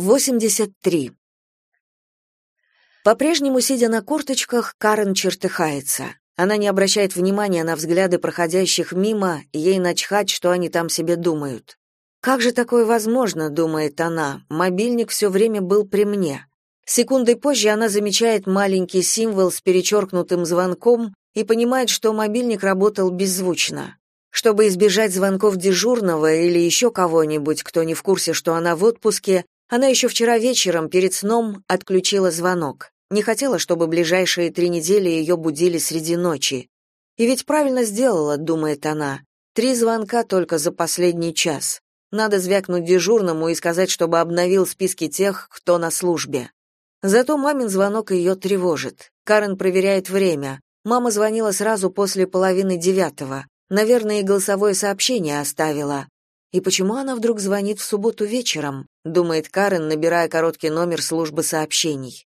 83. По-прежнему, сидя на корточках, Карен чертыхается. Она не обращает внимания на взгляды проходящих мимо, ей начхать, что они там себе думают. «Как же такое возможно?» — думает она. «Мобильник все время был при мне». Секундой позже она замечает маленький символ с перечеркнутым звонком и понимает, что мобильник работал беззвучно. Чтобы избежать звонков дежурного или еще кого-нибудь, кто не в курсе, что она в отпуске, она еще вчера вечером перед сном отключила звонок. Не хотела, чтобы ближайшие три недели ее будили среди ночи. И ведь правильно сделала, думает она. Три звонка только за последний час. Надо звякнуть дежурному и сказать, чтобы обновил списки тех, кто на службе. Зато мамин звонок ее тревожит. Карен проверяет время. Мама звонила сразу после половины девятого. Наверное, и голосовое сообщение оставила. И почему она вдруг звонит в субботу вечером? думает Карен, набирая короткий номер службы сообщений.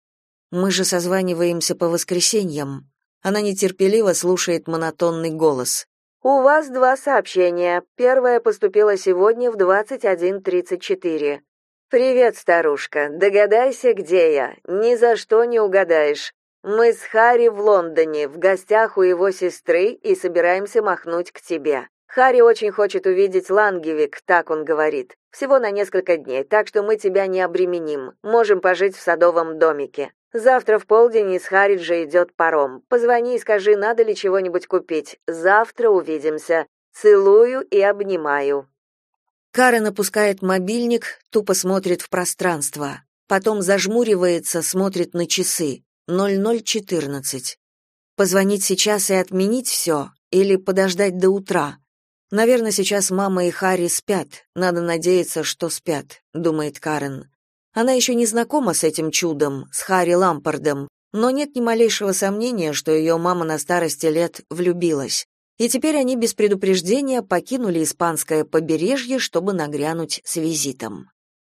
Мы же созваниваемся по воскресеньям. Она нетерпеливо слушает монотонный голос. У вас два сообщения. Первое поступило сегодня в 21:34. Привет, старушка. Догадайся, где я. Ни за что не угадаешь. Мы с Хари в Лондоне, в гостях у его сестры и собираемся махнуть к тебе. Хари очень хочет увидеть Лангевик, так он говорит. Всего на несколько дней, так что мы тебя не обременим. Можем пожить в садовом домике. Завтра в полдень из Хариджа идет паром. Позвони и скажи, надо ли чего-нибудь купить. Завтра увидимся. Целую и обнимаю. Карен опускает мобильник, тупо смотрит в пространство. Потом зажмуривается, смотрит на часы. 0014. Позвонить сейчас и отменить все или подождать до утра? Наверное, сейчас мама и Харри спят. Надо надеяться, что спят, думает Карен. Она еще не знакома с этим чудом, с Харри Лампардом, но нет ни малейшего сомнения, что ее мама на старости лет влюбилась. И теперь они без предупреждения покинули испанское побережье, чтобы нагрянуть с визитом.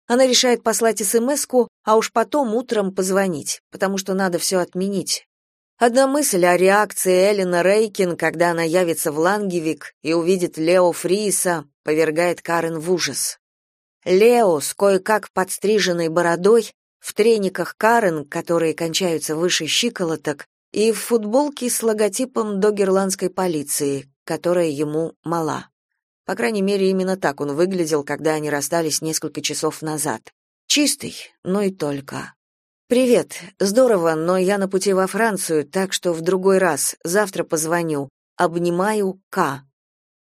Она решает послать СМСку, а уж потом утром позвонить, потому что надо все отменить. Одна мысль о реакции Эллина Рейкин, когда она явится в Лангевик и увидит Лео Фриса, повергает Карен в ужас. Лео с кое-как подстриженной бородой, в трениках Карен, которые кончаются выше щиколоток, и в футболке с логотипом догерландской полиции, которая ему мала. По крайней мере, именно так он выглядел, когда они расстались несколько часов назад. Чистый, но и только. «Привет. Здорово, но я на пути во Францию, так что в другой раз. Завтра позвоню. Обнимаю К».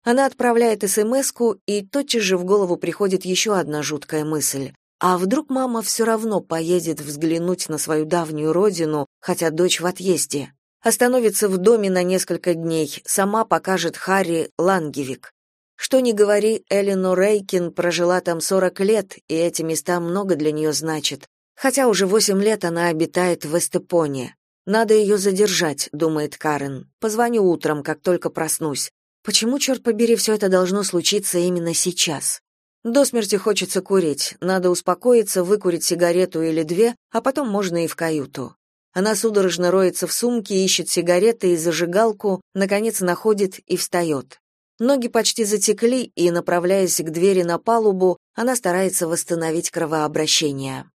Она отправляет СМСку, и тотчас же в голову приходит еще одна жуткая мысль. А вдруг мама все равно поедет взглянуть на свою давнюю родину, хотя дочь в отъезде? Остановится в доме на несколько дней, сама покажет Харри Лангевик. Что ни говори, Элинор Рейкин прожила там 40 лет, и эти места много для нее значат. Хотя уже восемь лет она обитает в Эстепоне. Надо ее задержать, думает Карен. Позвоню утром, как только проснусь. Почему, черт побери, все это должно случиться именно сейчас? До смерти хочется курить, надо успокоиться, выкурить сигарету или две, а потом можно и в каюту. Она судорожно роется в сумке, ищет сигареты и зажигалку, наконец находит и встает. Ноги почти затекли, и, направляясь к двери на палубу, она старается восстановить кровообращение.